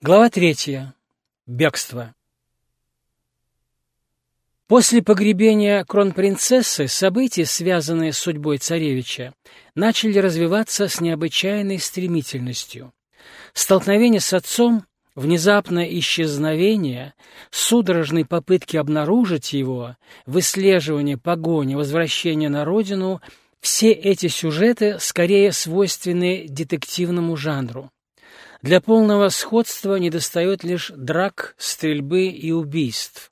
Глава третья. Бегство. После погребения кронпринцессы события, связанные с судьбой царевича, начали развиваться с необычайной стремительностью. Столкновение с отцом, внезапное исчезновение, судорожные попытки обнаружить его, выслеживание, погоня, возвращение на родину – все эти сюжеты скорее свойственны детективному жанру. Для полного сходства недостает лишь драк, стрельбы и убийств.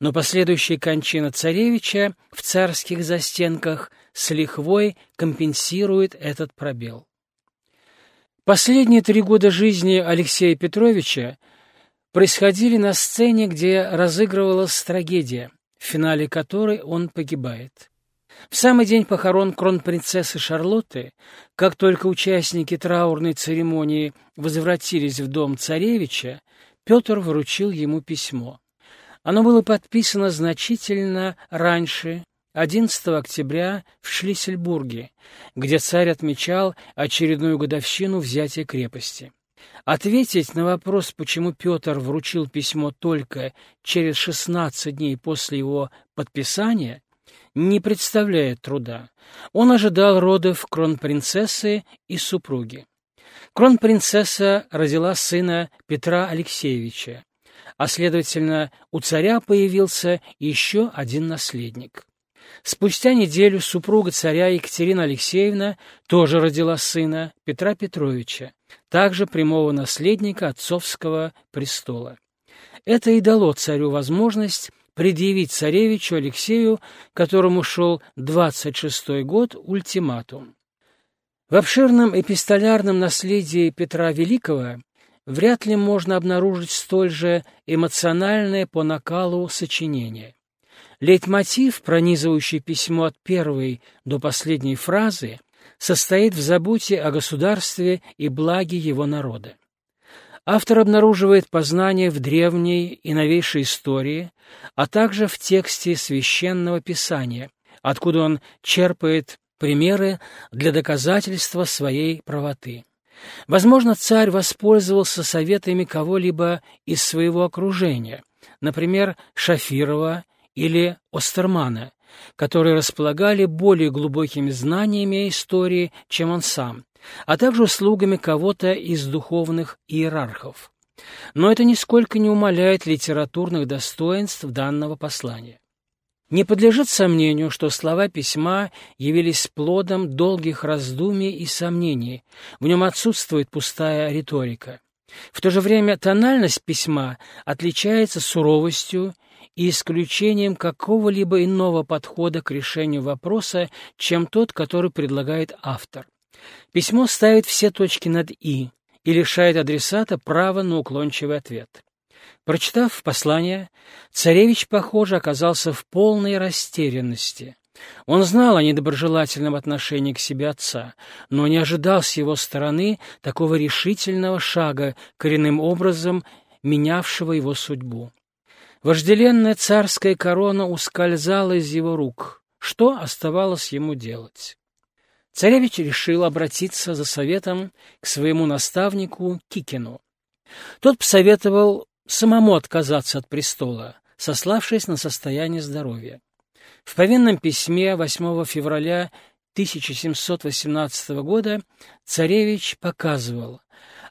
Но последующая кончина царевича в царских застенках с лихвой компенсирует этот пробел. Последние три года жизни Алексея Петровича происходили на сцене, где разыгрывалась трагедия, в финале которой он погибает. В самый день похорон кронпринцессы Шарлотты, как только участники траурной церемонии возвратились в дом царевича, Петр вручил ему письмо. Оно было подписано значительно раньше, 11 октября в Шлиссельбурге, где царь отмечал очередную годовщину взятия крепости. Ответить на вопрос, почему Петр вручил письмо только через 16 дней после его подписания, не представляет труда. Он ожидал родов кронпринцессы и супруги. Кронпринцесса родила сына Петра Алексеевича, а, следовательно, у царя появился еще один наследник. Спустя неделю супруга царя Екатерина Алексеевна тоже родила сына Петра Петровича, также прямого наследника отцовского престола. Это и дало царю возможность предъявить царевичу Алексею, которому шел 26-й год, ультиматум. В обширном эпистолярном наследии Петра Великого вряд ли можно обнаружить столь же эмоциональное по накалу сочинение. Лейтмотив, пронизывающий письмо от первой до последней фразы, состоит в заботе о государстве и благе его народа. Автор обнаруживает познание в древней и новейшей истории, а также в тексте священного писания, откуда он черпает примеры для доказательства своей правоты. Возможно, царь воспользовался советами кого-либо из своего окружения, например, Шафирова или Остермана, которые располагали более глубокими знаниями истории, чем он сам, а также услугами кого-то из духовных иерархов. Но это нисколько не умаляет литературных достоинств данного послания. Не подлежит сомнению, что слова письма явились плодом долгих раздумий и сомнений, в нем отсутствует пустая риторика. В то же время тональность письма отличается суровостью и исключением какого-либо иного подхода к решению вопроса, чем тот, который предлагает автор. Письмо ставит все точки над «и» и лишает адресата права на уклончивый ответ. Прочитав послание, царевич, похоже, оказался в полной растерянности. Он знал о недоброжелательном отношении к себе отца, но не ожидал с его стороны такого решительного шага, коренным образом менявшего его судьбу. Вожделенная царская корона ускользала из его рук. Что оставалось ему делать? Царевич решил обратиться за советом к своему наставнику Кикину. Тот посоветовал самому отказаться от престола, сославшись на состояние здоровья. В повинном письме 8 февраля 1718 года царевич показывал,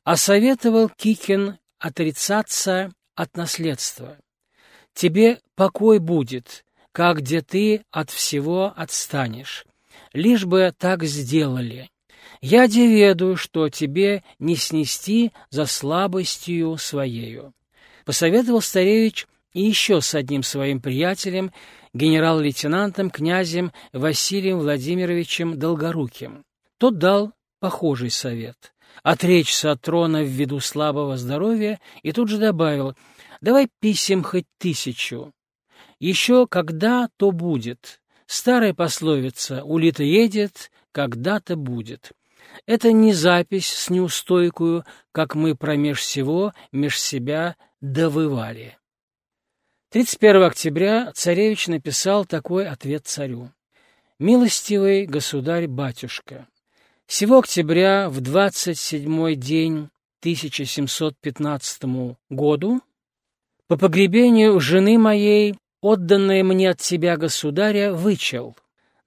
а советовал Кикин отрицаться от наследства. «Тебе покой будет, как где ты от всего отстанешь лишь бы так сделали. Я деведу, что тебе не снести за слабостью своею. Посоветовал старевич и еще с одним своим приятелем, генерал-лейтенантом князем Василием Владимировичем Долгоруким. Тот дал похожий совет — отречься от трона ввиду слабого здоровья и тут же добавил «давай писем хоть тысячу». Еще когда то будет, Старая пословица «улита едет, когда-то будет». Это не запись с неустойкую, как мы промеж всего, меж себя довывали. 31 октября царевич написал такой ответ царю. «Милостивый государь-батюшка, сего октября в двадцать седьмой день 1715 году, по погребению жены моей, отданное мне от себя государя, вычел,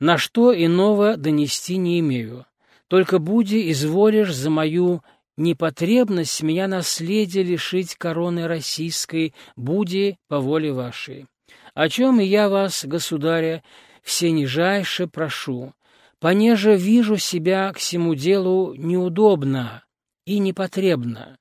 на что иного донести не имею. Только буди изволишь за мою непотребность меня наследие лишить короны российской, буди по воле вашей. О чем я вас, государя, все нижайше прошу, понеже вижу себя к всему делу неудобно и непотребно,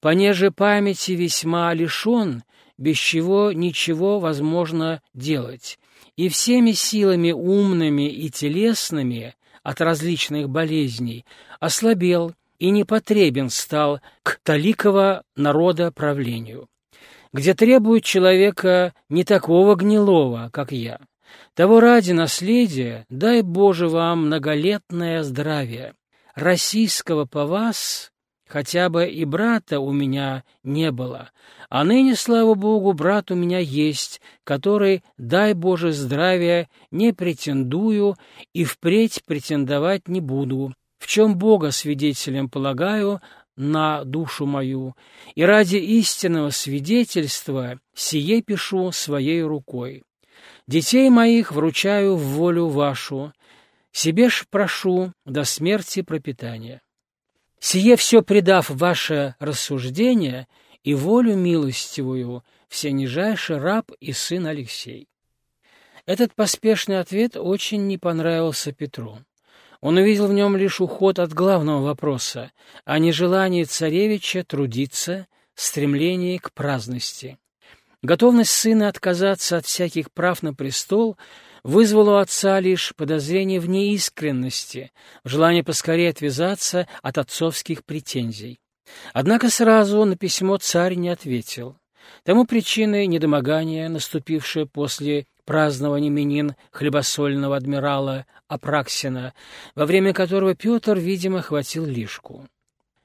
понеже памяти весьма лишен, без чего ничего возможно делать, и всеми силами умными и телесными от различных болезней ослабел и непотребен стал к таликова народа правлению, где требует человека не такого гнилого, как я. Того ради наследия дай Боже вам многолетное здравие. Российского по вас хотя бы и брата у меня не было, а ныне, слава Богу, брат у меня есть, который, дай Боже здравия, не претендую и впредь претендовать не буду, в чем Бога свидетелем полагаю на душу мою, и ради истинного свидетельства сие пишу своей рукой. Детей моих вручаю в волю вашу, себе ж прошу до смерти пропитания. Сие все предав ваше рассуждение и волю милостивую, все нижайший раб и сын Алексей. Этот поспешный ответ очень не понравился Петру. Он увидел в нем лишь уход от главного вопроса, а не желание царевича трудиться, стремление к праздности. Готовность сына отказаться от всяких прав на престол вызвало у отца лишь подозрение в неискренности, в желании поскорее отвязаться от отцовских претензий. Однако сразу на письмо царь не ответил. Тому причиной недомогания, наступившее после празднования именин хлебосольного адмирала Апраксина, во время которого Петр, видимо, хватил лишку.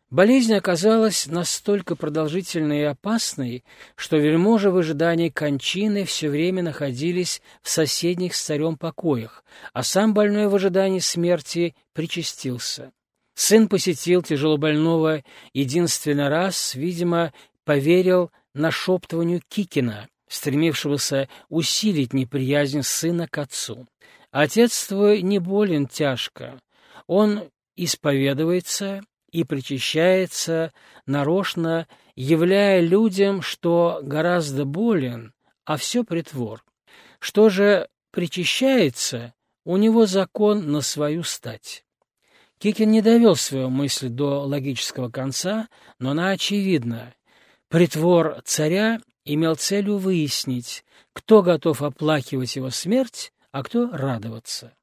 Болезнь оказалась настолько продолжительной и опасной, что вельможи в ожидании кончины все время находились в соседних с царем покоях, а сам больной в ожидании смерти причастился. Сын посетил тяжелобольного единственный раз, видимо, поверил нашептыванию Кикина, стремившегося усилить неприязнь сына к отцу. Отец твой не болен тяжко, он исповедуется и причащается нарочно, являя людям, что гораздо болен, а все притвор. Что же причащается, у него закон на свою стать. Кикин не довел свою мысль до логического конца, но она очевидна. Притвор царя имел целью выяснить, кто готов оплакивать его смерть, а кто радоваться.